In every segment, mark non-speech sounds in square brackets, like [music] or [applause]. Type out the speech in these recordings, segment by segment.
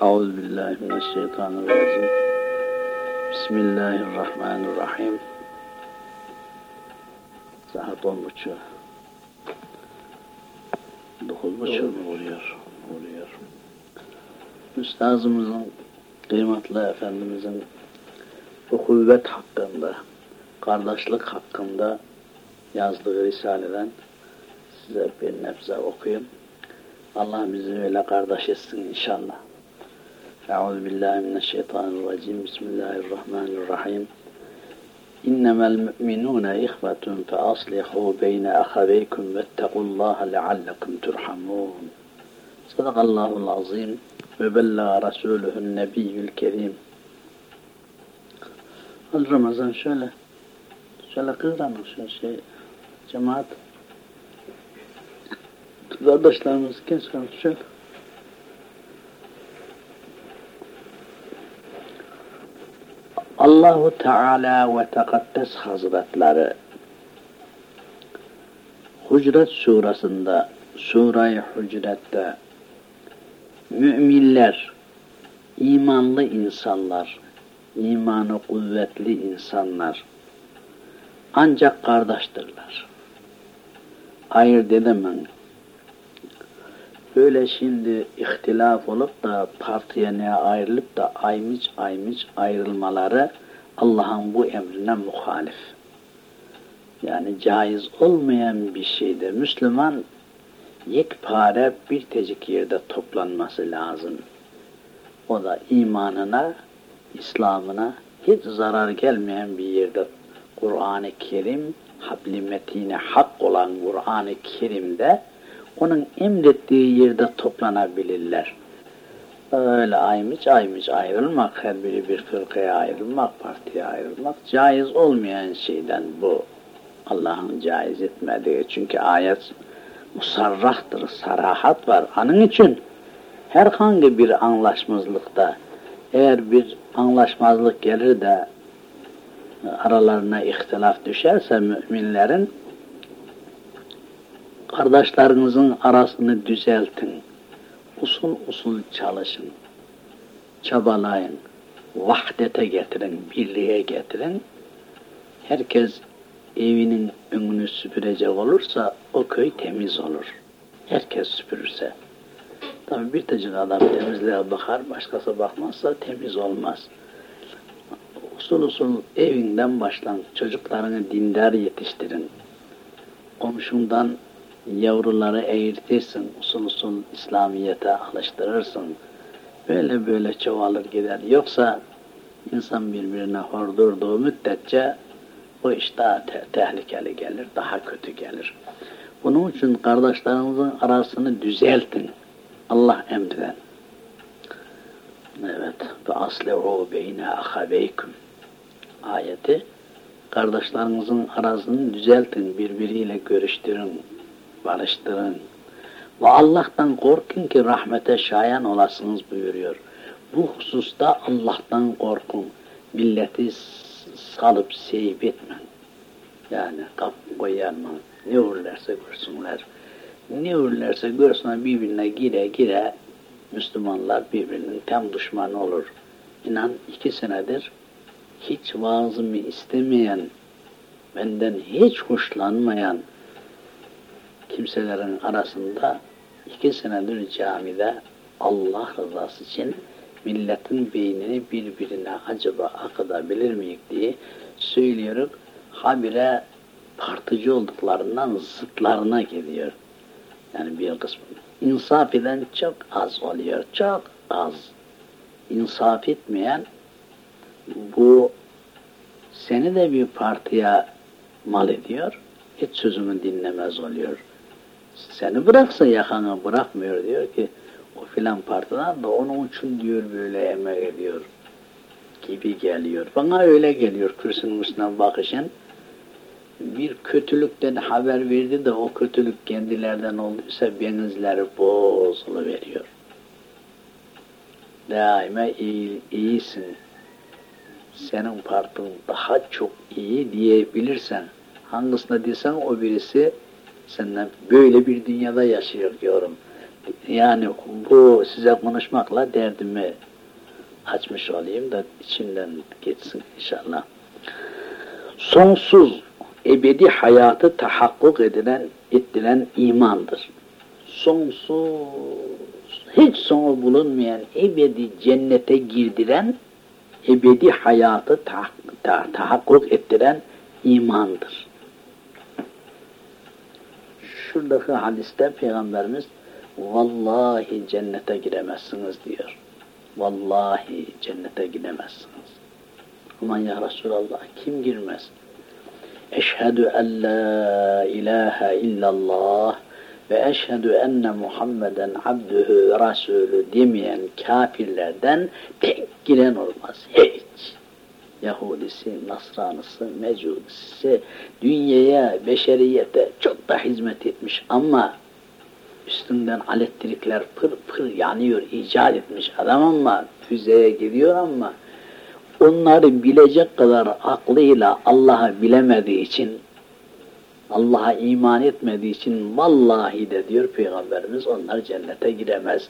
Euzu billahi mineşşeytanirracim. Bismillahirrahmanirrahim. Saat on buçuk. Dokuz buçuk mu oluyor? Oluyor. Üstazımızın, kıymetli efendimizin bu kuvvet hakkında, kardeşlik hakkında yazdığı risaleden size bir nebze okuyayım. Allah bizi öyle kardeş etsin inşallah. أعوذ بالله من الشيطان الرجيم. بسم الله الرحمن الرحيم. إنما المؤمنون إخوة فأصلحوا بين أخويكم واتقوا الله لعلكم ترحمون. صدق الله العظيم. وبلغ رسوله النبي الكريم. Ramazan şöyle şöyle شيء؟ جماعة. cemaat kardeşlerimiz مسكين kardeşler Allahu Teala ve Tekaddes Hazretleri Hucret surasında Sure-i Hucret'te müminler, imanlı insanlar, imanı kuvvetli insanlar ancak kardeştirler. Ayırt edemem. Böyle şimdi ihtilaf olup da partiye ne ayrılıp da aymış aymış ayrılmaları Allah'ın bu emrine muhalif. Yani caiz olmayan bir şeydir. Müslüman yekpare bir tecik yerde toplanması lazım. O da imanına, İslam'ına hiç zarar gelmeyen bir yerde Kur'an-ı Kerim, habli metine hak olan Kur'an-ı Kerim'de onun emrettiği yerde toplanabilirler. Öyle aymış aymış ayrılmak, her biri bir fırkaya ayrılmak, partiye ayrılmak caiz olmayan şeyden bu. Allah'ın caiz etmediği. Çünkü ayet musarrahtır, sarahat var. Onun için herhangi bir anlaşmazlıkta eğer bir anlaşmazlık gelir de aralarına ihtilaf düşerse müminlerin kardeşlerinizin arasını düzeltin. Usul usul çalışın. Çabalayın. Vahdete getirin, birliğe getirin. Herkes evinin önünü süpürecek olursa o köy temiz olur. Herkes süpürürse. Tabi bir tecik adam temizliğe bakar, başkası bakmazsa temiz olmaz. Usul usul evinden başlan, çocuklarını dindar yetiştirin. Komşundan yavruları eğitirsin, usul usul İslamiyet'e alıştırırsın. Böyle böyle çoğalır gider. Yoksa insan birbirine hordurduğu müddetçe o iş daha te tehlikeli gelir, daha kötü gelir. Bunun için kardeşlerimizin arasını düzeltin. Allah emreden. Evet. Ve aslehu beyne ahabeykum ayeti kardeşlerinizin arasını düzeltin, birbiriyle görüştürün, barıştırın. Ve Allah'tan korkun ki rahmete şayan olasınız buyuruyor. Bu hususta Allah'tan korkun. Milleti salıp seyip etmen. Yani kap koyarma. Ne olurlarsa görsünler. Ne olurlarsa görsünler birbirine gire gire Müslümanlar birbirinin tam düşmanı olur. İnan iki senedir hiç vaazımı istemeyen, benden hiç hoşlanmayan kimselerin arasında iki senedir camide Allah rızası için milletin beynini birbirine acaba akıdabilir miyik diye söylüyoruz. Habire partıcı olduklarından zıtlarına geliyor. Yani bir kısmı. İnsaf eden çok az oluyor. Çok az. İnsaf etmeyen bu seni de bir partiye mal ediyor. Hiç sözümü dinlemez oluyor. Seni bıraksa yakanı bırakmıyor diyor ki o filan partiden da onun için diyor böyle emek ediyor gibi geliyor. Bana öyle geliyor kürsünün üstüne bakışın. Bir kötülükten haber verdi de o kötülük kendilerden olduysa benizleri bozulu veriyor. Daima iyi, iyisin. Senin partın daha çok iyi diyebilirsen, hangisine desen o birisi senden böyle bir dünyada yaşıyor diyorum. yani bu size konuşmakla derdimi açmış olayım da içimden geçsin inşallah. Sonsuz ebedi hayatı tahakkuk edilen, ettiren imandır. Sonsuz, hiç sonu bulunmayan ebedi cennete girdiren, ebedi hayatı ta, ta, tahakkuk ettiren imandır. Şuradaki hadiste Peygamberimiz vallahi cennete giremezsiniz diyor. Vallahi cennete gidemezsiniz. Aman ya Resulallah kim girmez? Eşhedü en la ilahe illallah ve eşhedü enne Muhammeden abdühü rasulü demeyen kafirlerden pek giren olmaz. Hiç. Yahudisi, Nasranısı, Mecudisi dünyaya, beşeriyete çok da hizmet etmiş ama üstünden elektrikler pır pır yanıyor, icat etmiş adam ama füzeye gidiyor ama onları bilecek kadar aklıyla Allah'ı bilemediği için Allah'a iman etmediği için vallahi de diyor Peygamberimiz onlar cennete giremez.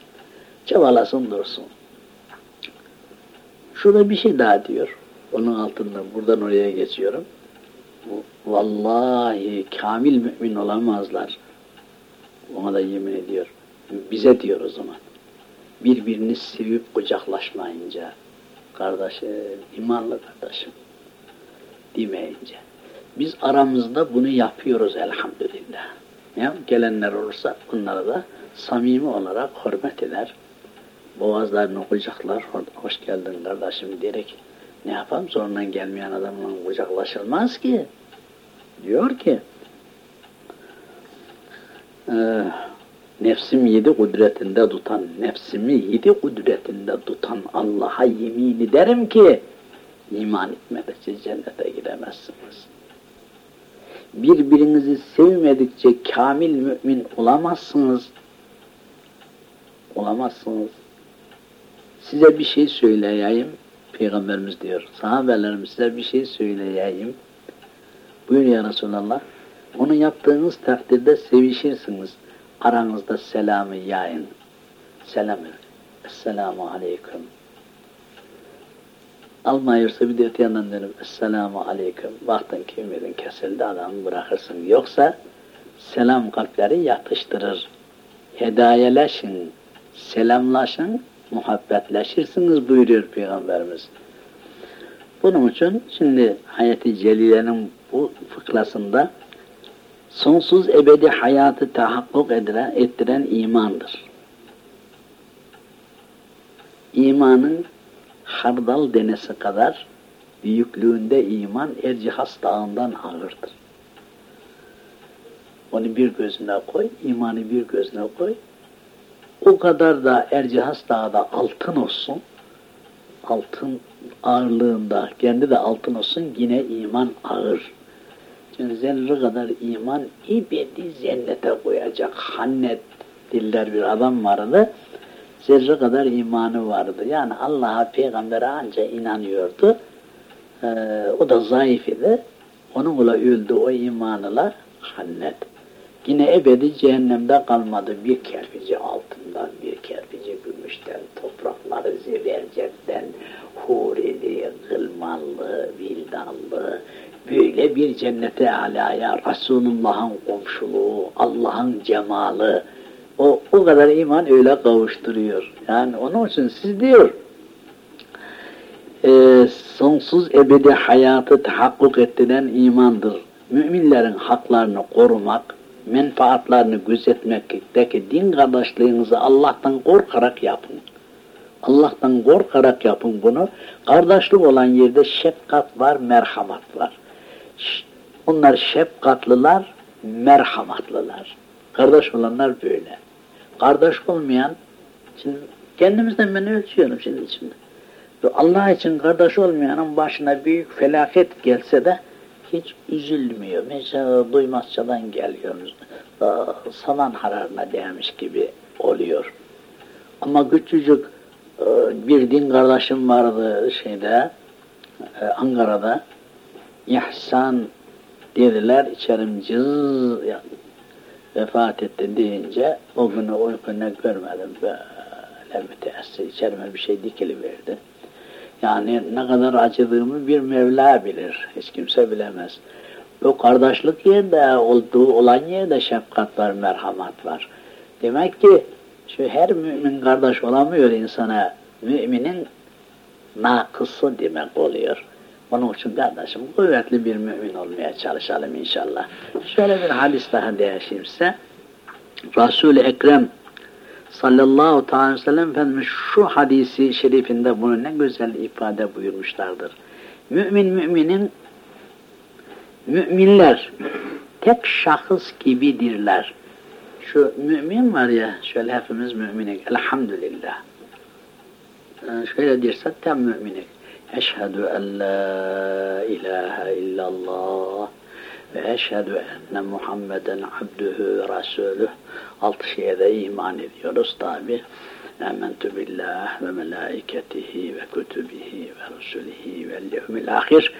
Çabalasın dursun. Şurada bir şey daha diyor. Onun altında buradan oraya geçiyorum. Vallahi kamil mümin olamazlar. Ona da yemin ediyor. Bize diyor o zaman. Birbirini sevip kucaklaşmayınca, kardeşim, imanlı kardeşim demeyince. Biz aramızda bunu yapıyoruz elhamdülillah. Ya, gelenler olursa onlara da samimi olarak hürmet eder. Boğazlarını kucaklar, hoş geldin kardeşim diyerek ne yapalım sonradan gelmeyen adamla kucaklaşılmaz ki. Diyor ki ee, nefsim yedi kudretinde tutan, nefsimi yedi kudretinde tutan Allah'a yemin ederim ki iman etmedikçe cennete giremezsiniz. Birbirinizi sevmedikçe kamil mümin olamazsınız. Olamazsınız. Size bir şey söyleyeyim. Peygamberimiz diyor. Sahabelerimiz size bir şey söyleyeyim. Buyur ya Resulallah. Onu yaptığınız takdirde sevişirsiniz. Aranızda selamı yayın. Selamı. Esselamu aleyküm. Almayırsa bir de öte yandan dönüp Esselamu aleyküm. Baktın ki ümidin kesildi adamı bırakırsın. Yoksa selam kalpleri yatıştırır. Hedayeleşin, selamlaşın, muhabbetleşirsiniz buyuruyor Peygamberimiz. Bunun için şimdi Hayati Celile'nin bu fıkrasında sonsuz ebedi hayatı tahakkuk edilen, ettiren imandır. İmanın hardal denesi kadar büyüklüğünde iman Ercihas dağından ağırdır. Onu bir gözüne koy, imanı bir gözüne koy. O kadar da Ercihas dağda altın olsun, altın ağırlığında, kendi de altın olsun yine iman ağır. Çünkü zerre kadar iman ibedi cennete koyacak. Hannet diller bir adam vardı. Zerre kadar imanı vardı. Yani Allah'a, peygambere anca inanıyordu. Ee, o da zayıf idi. Onunla öldü o imanıyla hannet. Yine ebedi cehennemde kalmadı. Bir kerpici altından, bir kerpici gümüşten, toprakları zebercetten, hurili, gılmanlı, vildanlı, böyle bir cennete alaya, Resulullah'ın komşuluğu, Allah'ın cemalı, o, o kadar iman öyle kavuşturuyor. Yani onun için siz diyor, e, sonsuz ebedi hayatı tahakkuk ettiren imandır. Müminlerin haklarını korumak, menfaatlarını gözetmekteki din kardeşliğinizi Allah'tan korkarak yapın. Allah'tan korkarak yapın bunu. Kardeşlik olan yerde şefkat var, merhamet var. Onlar şefkatlılar, merhamatlılar. Kardeş olanlar böyle. Kardeş olmayan, şimdi kendimizden ben ölçüyorum şimdi. Allah için kardeş olmayanın başına büyük felaket gelse de hiç üzülmüyor. Mesela duymazçadan geliyoruz. Saman hararına değmiş gibi oluyor. Ama küçücük e, bir din kardeşim vardı şeyde, e, Ankara'da. İhsan dediler, içerim cız vefat etti deyince o günü uykunu görmedim. Böyle müteessir içerime bir şey dikiliverdi. Yani ne kadar acıdığımı bir Mevla bilir. Hiç kimse bilemez. O kardeşlik yerde olduğu olan yerde şefkat var, merhamet var. Demek ki şu her mümin kardeş olamıyor insana. Müminin nakısı demek oluyor. Onun için kardeşim kuvvetli bir mümin olmaya çalışalım inşallah. Şöyle bir hadis daha değişeyim size. Resul-i Ekrem sallallahu aleyhi ve sellem Efendimiz şu hadisi şerifinde bunu ne güzel ifade buyurmuşlardır. Mümin müminin müminler tek şahıs gibidirler. Şu mümin var ya, şöyle hepimiz müminik, elhamdülillah. Ee, şöyle diyorsa tam müminik. Eşhedü en la ilahe illallah ve eşhedü enne Muhammeden abdühü rasulüh. Altı şeye de iman ediyoruz tabi. Âmentü billah ve melâiketihi ve kutubihi ve rusulihi ve yevmil ahir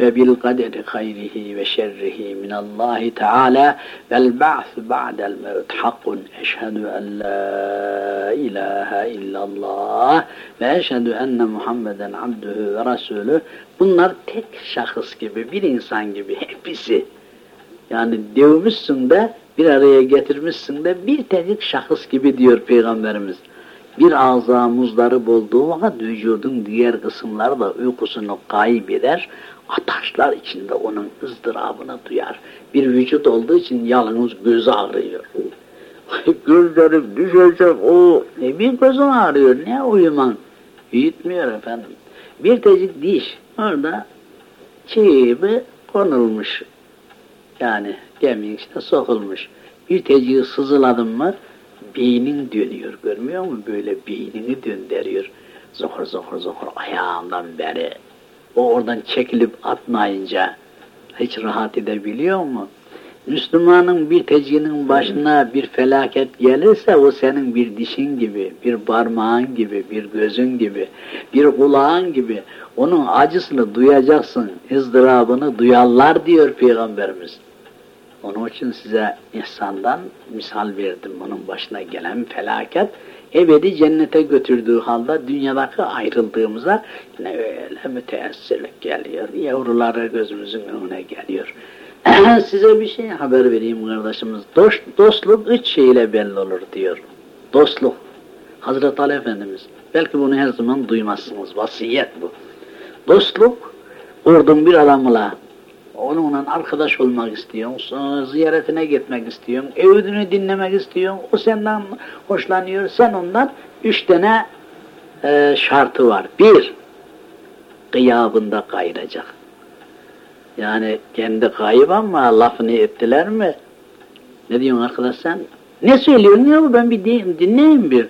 ve bil kaderi hayrihi ve şerrihi minallahi teâlâ. Vel ba'th ba'del mevt hakkun eşhedü en la ilahe illallah ve eşhedü enne Muhammeden abdühü ve rasulü bunlar tek şahıs gibi bir insan gibi hepsi yani devmişsin de bir araya getirmişsin de bir tek şahıs gibi diyor Peygamberimiz bir ağza muzları bulduğu vakit vücudun diğer kısımları da uykusunu kaybeder, ataşlar içinde onun ızdırabını duyar. Bir vücut olduğu için yalnız göz ağrıyor. Gözlerim düşecek o. Ne bir gözüm ağrıyor, ne uyuman? Büyütmüyor efendim. Bir tecik diş orada çiğbi konulmuş. Yani gemiğin işte sokulmuş. Bir teciği sızıladın mı beynin dönüyor görmüyor musun? Böyle beynini döndürüyor. Zohur zohur zohur ayağından beri. O oradan çekilip atmayınca hiç rahat edebiliyor mu? Müslümanın bir tecinin başına bir felaket gelirse o senin bir dişin gibi, bir parmağın gibi, bir gözün gibi, bir kulağın gibi onun acısını duyacaksın, ızdırabını duyarlar diyor Peygamberimiz. Onun için size ihsandan misal verdim. Onun başına gelen felaket ebedi cennete götürdüğü halde dünyadaki ayrıldığımıza yine öyle müteessirlik geliyor. Yavruları gözümüzün önüne geliyor. [clears throat] size bir şey haber vereyim kardeşimiz. Dost, dostluk üç şeyle belli olur diyor. Dostluk. Hazreti Ali Efendimiz. Belki bunu her zaman duymazsınız. Vasiyet bu. Dostluk, ordun bir adamla onunla arkadaş olmak istiyorsun, ziyaretine gitmek istiyorsun, evdini dinlemek istiyorsun, o senden hoşlanıyor, sen ondan üç tane e, şartı var. Bir, gıyabında kayıracak. Yani kendi kayıp ama lafını ettiler mi? Ne diyorsun arkadaş sen? Ne söylüyorsun ya ben bir dinleyeyim bir.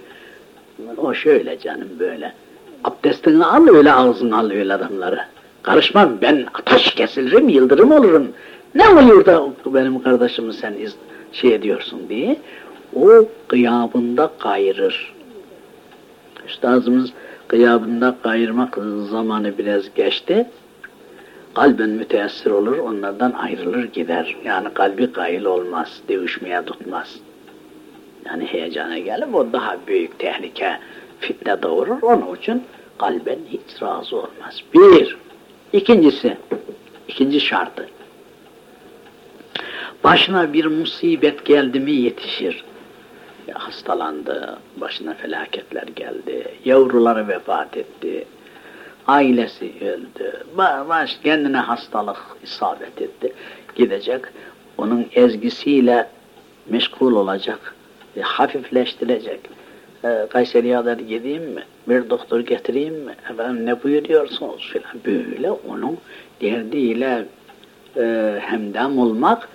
O şöyle canım böyle. Abdestini al öyle ağzını al öyle adamları. Karışmam ben taş kesilirim, yıldırım olurum. Ne oluyor da benim kardeşimi sen iz, şey ediyorsun diye. O gıyabında kayırır. Üstazımız gıyabında kayırmak zamanı biraz geçti. Kalben müteessir olur, onlardan ayrılır gider. Yani kalbi kayıl olmaz, dövüşmeye tutmaz. Yani heyecana gelip o daha büyük tehlike, fitne doğurur. Onun için kalben hiç razı olmaz. Bir, İkincisi, ikinci şartı. Başına bir musibet geldi mi yetişir. Hastalandı, başına felaketler geldi, yavruları vefat etti, ailesi öldü, baş kendine hastalık isabet etti. Gidecek, onun ezgisiyle meşgul olacak, e, hafifleştirecek e, Kayseri'ye kadar gideyim mi? Bir doktor getireyim mi? Efendim ne buyuruyorsunuz filan. Böyle onun derdiyle e, hemdem olmak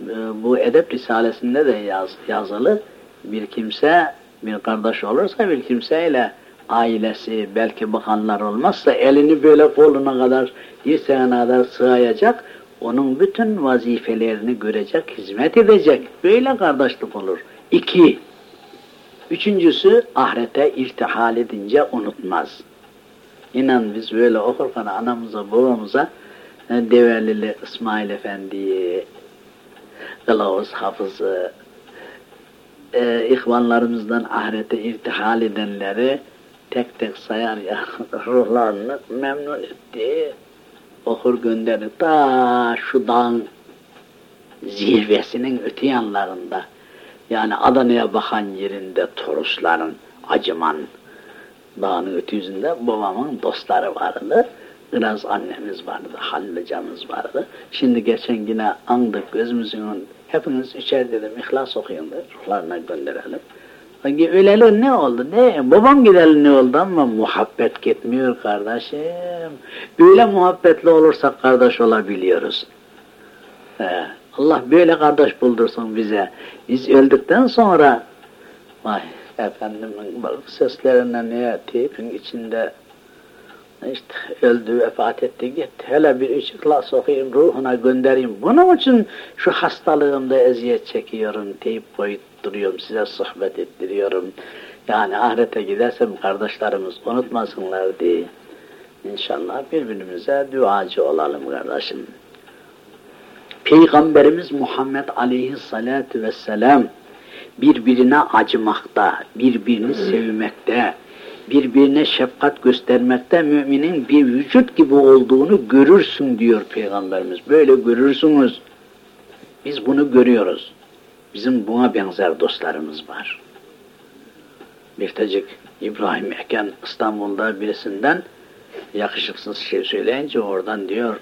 e, bu edep risalesinde de yaz, yazılı. Bir kimse bir kardeş olursa bir kimseyle ailesi belki bakanlar olmazsa elini böyle koluna kadar dirseğine kadar sığayacak onun bütün vazifelerini görecek, hizmet edecek. Böyle kardeşlik olur. İki, Üçüncüsü ahirete irtihal edince unutmaz. İnan biz böyle okurken anamıza babamıza e, Develili İsmail Efendi'yi, kılavuz hafızı, e, ihvanlarımızdan ahirete irtihal edenleri tek tek sayar ya [laughs] ruhlarını memnun etti. Okur gönderdi ta şu dağın zirvesinin öte yanlarında yani Adana'ya bakan yerinde Torusların, Acıman dağının öte yüzünde babamın dostları vardı. Biraz annemiz vardı, Hallicamız vardı. Şimdi geçen yine andık gözümüzün hepiniz içer dedim, ihlas okuyun da ruhlarına gönderelim. Hangi öleli ne oldu? Ne? Babam gideli ne oldu ama muhabbet gitmiyor kardeşim. Böyle muhabbetli olursak kardeş olabiliyoruz. He. Allah böyle kardeş buldursun bize. Biz öldükten sonra vay efendimin balık seslerinden ne teypin içinde işte öldü, vefat etti, gitti. Hele bir üç ihlas okuyayım, ruhuna göndereyim. Bunun için şu hastalığımda eziyet çekiyorum, teyip koyup duruyorum, size sohbet ettiriyorum. Yani ahirete gidersem kardeşlerimiz unutmasınlar diye. İnşallah birbirimize duacı olalım kardeşim. Peygamberimiz Muhammed Aleyhisselatü Vesselam birbirine acımakta, birbirini sevmekte, birbirine şefkat göstermekte müminin bir vücut gibi olduğunu görürsün diyor Peygamberimiz. Böyle görürsünüz. Biz bunu görüyoruz. Bizim buna benzer dostlarımız var. Birtecik İbrahim Eken İstanbul'da birisinden yakışıksız şey söyleyince oradan diyor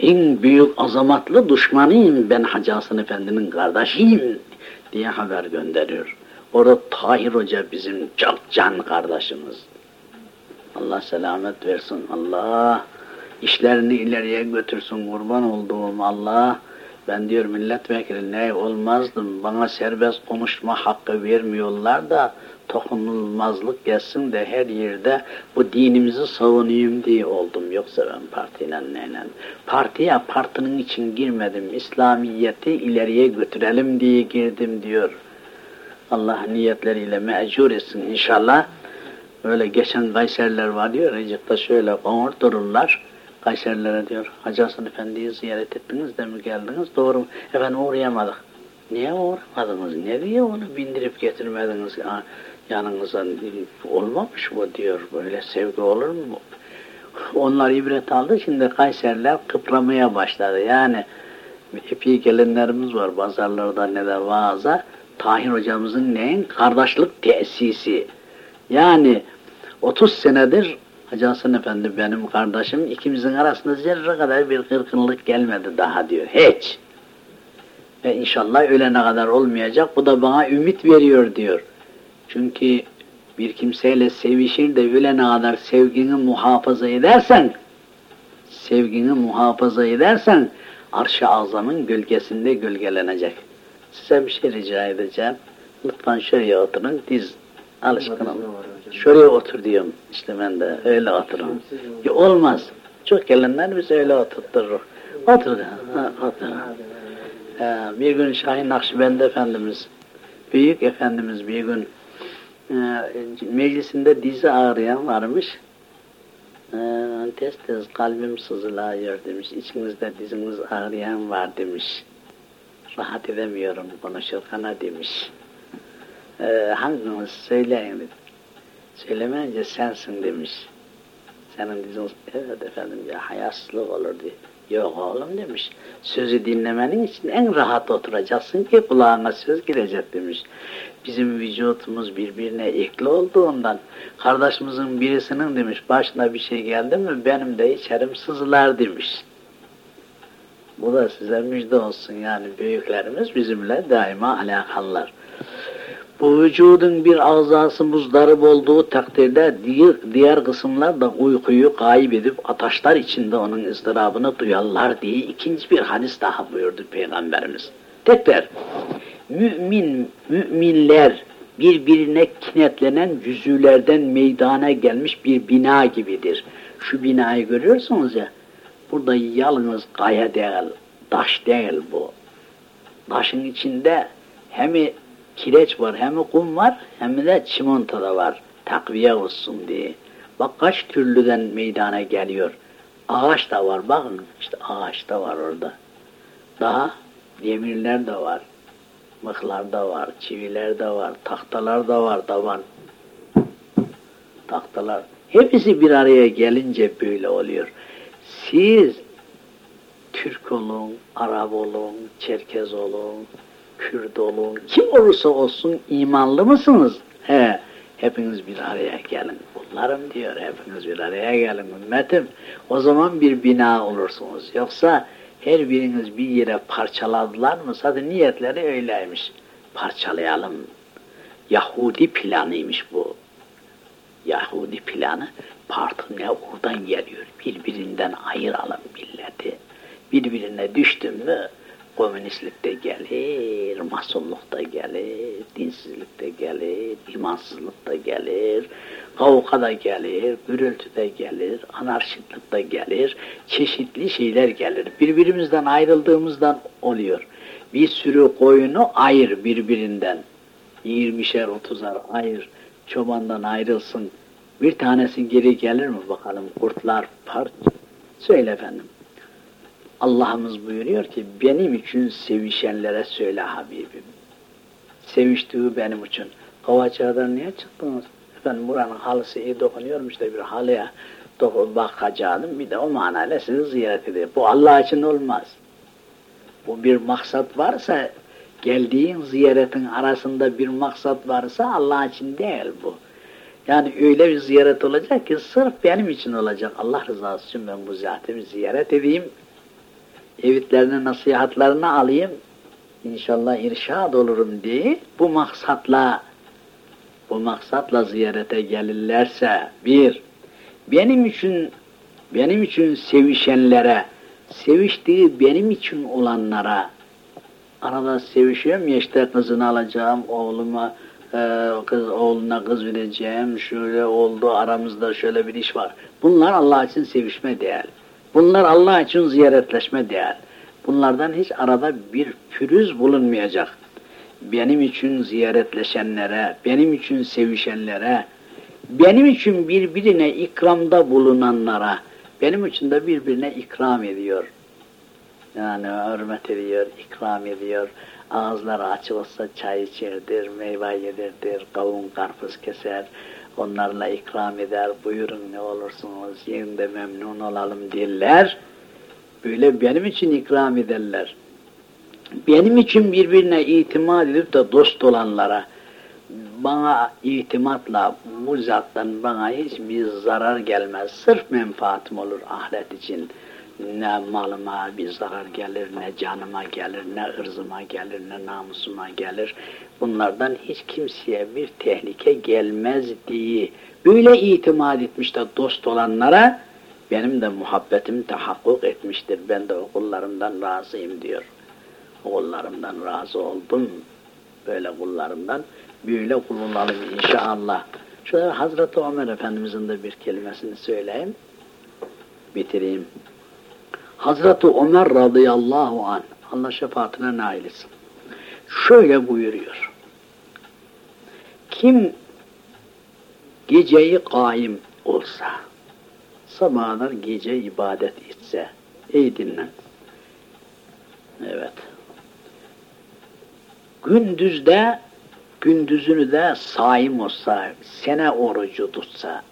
en büyük azamatlı düşmanıyım ben Hacı Efendi'nin kardeşiyim diye haber gönderiyor. Orada Tahir Hoca bizim çok can kardeşimiz. Allah selamet versin. Allah işlerini ileriye götürsün kurban olduğum Allah. Ben diyor milletvekili ne olmazdım. Bana serbest konuşma hakkı vermiyorlar da dokunulmazlık gelsin de her yerde bu dinimizi savunayım diye oldum. Yoksa ben partiyle neyle. Partiye partinin için girmedim. İslamiyeti ileriye götürelim diye girdim diyor. Allah niyetleriyle mecur etsin inşallah. Öyle geçen Kayseriler var diyor. Recep'te şöyle konur dururlar. Kayserilere diyor, Hacı Hasan Efendi'yi ziyaret ettiniz de mi geldiniz? Doğru mu? Efendim uğrayamadık. Niye uğramadınız? Ne diye onu bindirip getirmediniz yanınıza? Olmamış bu diyor. Böyle sevgi olur mu? Onlar ibret aldı. Şimdi Kayseriler kıpramaya başladı. Yani epey gelenlerimiz var. Pazarlarda ne de vaaza. Tahir hocamızın neyin? Kardeşlik tesisi. Yani 30 senedir Hacı Hasan Efendi benim kardeşim, ikimizin arasında zerre kadar bir kırkınlık gelmedi daha diyor. Hiç. Ve inşallah ölene kadar olmayacak. Bu da bana ümit veriyor diyor. Çünkü bir kimseyle sevişir de ölene kadar sevgini muhafaza edersen, sevgini muhafaza edersen, arş-ı azamın gölgesinde gölgelenecek. Size bir şey rica edeceğim. Lütfen şöyle oturun, diz alışkınım. Şuraya otur diyorum. İşte ben de öyle otururum. Ya olmaz. Çok gelenler biz öyle oturtturur. Otur. Ha, otur. Ee, bir gün Şahin Nakşibendi Efendimiz, Büyük Efendimiz bir gün e, meclisinde dizi ağrıyan varmış. E, tez tez kalbim sızılıyor demiş. İçinizde diziniz ağrıyan var demiş. Rahat edemiyorum konuşurken demiş. E, hanginiz söyleyin dedim. Söylemeyince sensin demiş. Senin dizin, evet efendim ya hayasızlık olur diye. Yok oğlum demiş. Sözü dinlemenin için en rahat oturacaksın ki kulağına söz girecek demiş. Bizim vücutumuz birbirine ekli olduğundan kardeşimizin birisinin demiş başına bir şey geldi mi benim de içerim sızılar demiş. Bu da size müjde olsun yani büyüklerimiz bizimle daima alakalılar bu vücudun bir azası muzdarip olduğu takdirde diğer, diğer kısımlar da uykuyu kaybedip ataşlar içinde onun ızdırabını duyarlar diye ikinci bir hadis daha buyurdu Peygamberimiz. Tekrar, mümin, müminler birbirine kinetlenen cüzülerden meydana gelmiş bir bina gibidir. Şu binayı görüyorsunuz ya, burada yalnız kaya değil, taş değil bu. Taşın içinde hem kireç var, hem kum var, hem de çimento da var. Takviye olsun diye. Bak kaç türlüden meydana geliyor. Ağaç da var bakın, işte ağaç da var orada. Daha Demirler de var. Mıhlar da var, çiviler de var, tahtalar da var, davan. Tahtalar. Hepsi bir araya gelince böyle oluyor. Siz Türk olun, Arap olun, Çerkez olun, Olun, kim olursa olsun imanlı mısınız? He, hepiniz bir araya gelin. Bunlarım diyor, hepiniz bir araya gelin ümmetim. O zaman bir bina olursunuz. Yoksa her biriniz bir yere parçaladılar mı? Zaten niyetleri öyleymiş. Parçalayalım. Yahudi planıymış bu. Yahudi planı parti ne oradan geliyor. Birbirinden ayıralım milleti. Birbirine düştün mü komünistlik de gelir, masonluk da gelir, dinsizlik de gelir, imansızlık da gelir, kavga da gelir, gürültü de gelir, anarşitlik de gelir, çeşitli şeyler gelir. Birbirimizden ayrıldığımızdan oluyor. Bir sürü koyunu ayır birbirinden. Yirmişer, otuzar ayır. Çobandan ayrılsın. Bir tanesi geri gelir mi bakalım? Kurtlar part. Söyle efendim. Allah'ımız buyuruyor ki benim için sevişenlere söyle Habibim. Seviştiği benim için. Kavacağdan niye çıktınız? Efendim buranın halısı iyi dokunuyormuş da bir halıya dokun bakacaktım. Bir de o manayla sizi ziyaret edeyim. Bu Allah için olmaz. Bu bir maksat varsa geldiğin ziyaretin arasında bir maksat varsa Allah için değil bu. Yani öyle bir ziyaret olacak ki sırf benim için olacak. Allah rızası için ben bu zatimi ziyaret edeyim evitlerine nasihatlarını alayım, inşallah irşad olurum diye bu maksatla bu maksatla ziyarete gelirlerse bir, benim için benim için sevişenlere, seviştiği benim için olanlara arada sevişiyorum ya işte kızını alacağım, oğluma e, kız oğluna kız vereceğim, şöyle oldu aramızda şöyle bir iş var. Bunlar Allah için sevişme değil. Bunlar Allah için ziyaretleşme değer. Bunlardan hiç arada bir pürüz bulunmayacak. Benim için ziyaretleşenlere, benim için sevişenlere, benim için birbirine ikramda bulunanlara, benim için de birbirine ikram ediyor. Yani hürmet ediyor, ikram ediyor. Ağızları açılırsa çay içerdir, meyve yedirdir, kavun karpuz keser, onlarla ikram eder, buyurun ne olursunuz, yiyin de memnun olalım derler. Böyle benim için ikram ederler. Benim için birbirine itimat edip de dost olanlara, bana itimatla bu zattan bana hiçbir zarar gelmez. Sırf menfaatim olur ahiret için. Ne malıma bir zarar gelir, ne canıma gelir, ne ırzıma gelir, ne namusuma gelir. Bunlardan hiç kimseye bir tehlike gelmez diye böyle itimat etmiş de dost olanlara benim de muhabbetim tahakkuk etmiştir. Ben de okullarımdan razıyım diyor. Okullarımdan razı oldum. Böyle kullarımdan böyle kul olalım inşallah. Şöyle Hazreti Ömer Efendimizin de bir kelimesini söyleyeyim. Bitireyim. Hazreti Ömer radıyallahu an Allah şefaatine nail. Şöyle buyuruyor. Kim geceyi kaim olsa, sabahlar gece ibadet etse, iyi dinlen. Evet. Gündüzde, gündüzünü de saim olsa, sene orucu tutsa,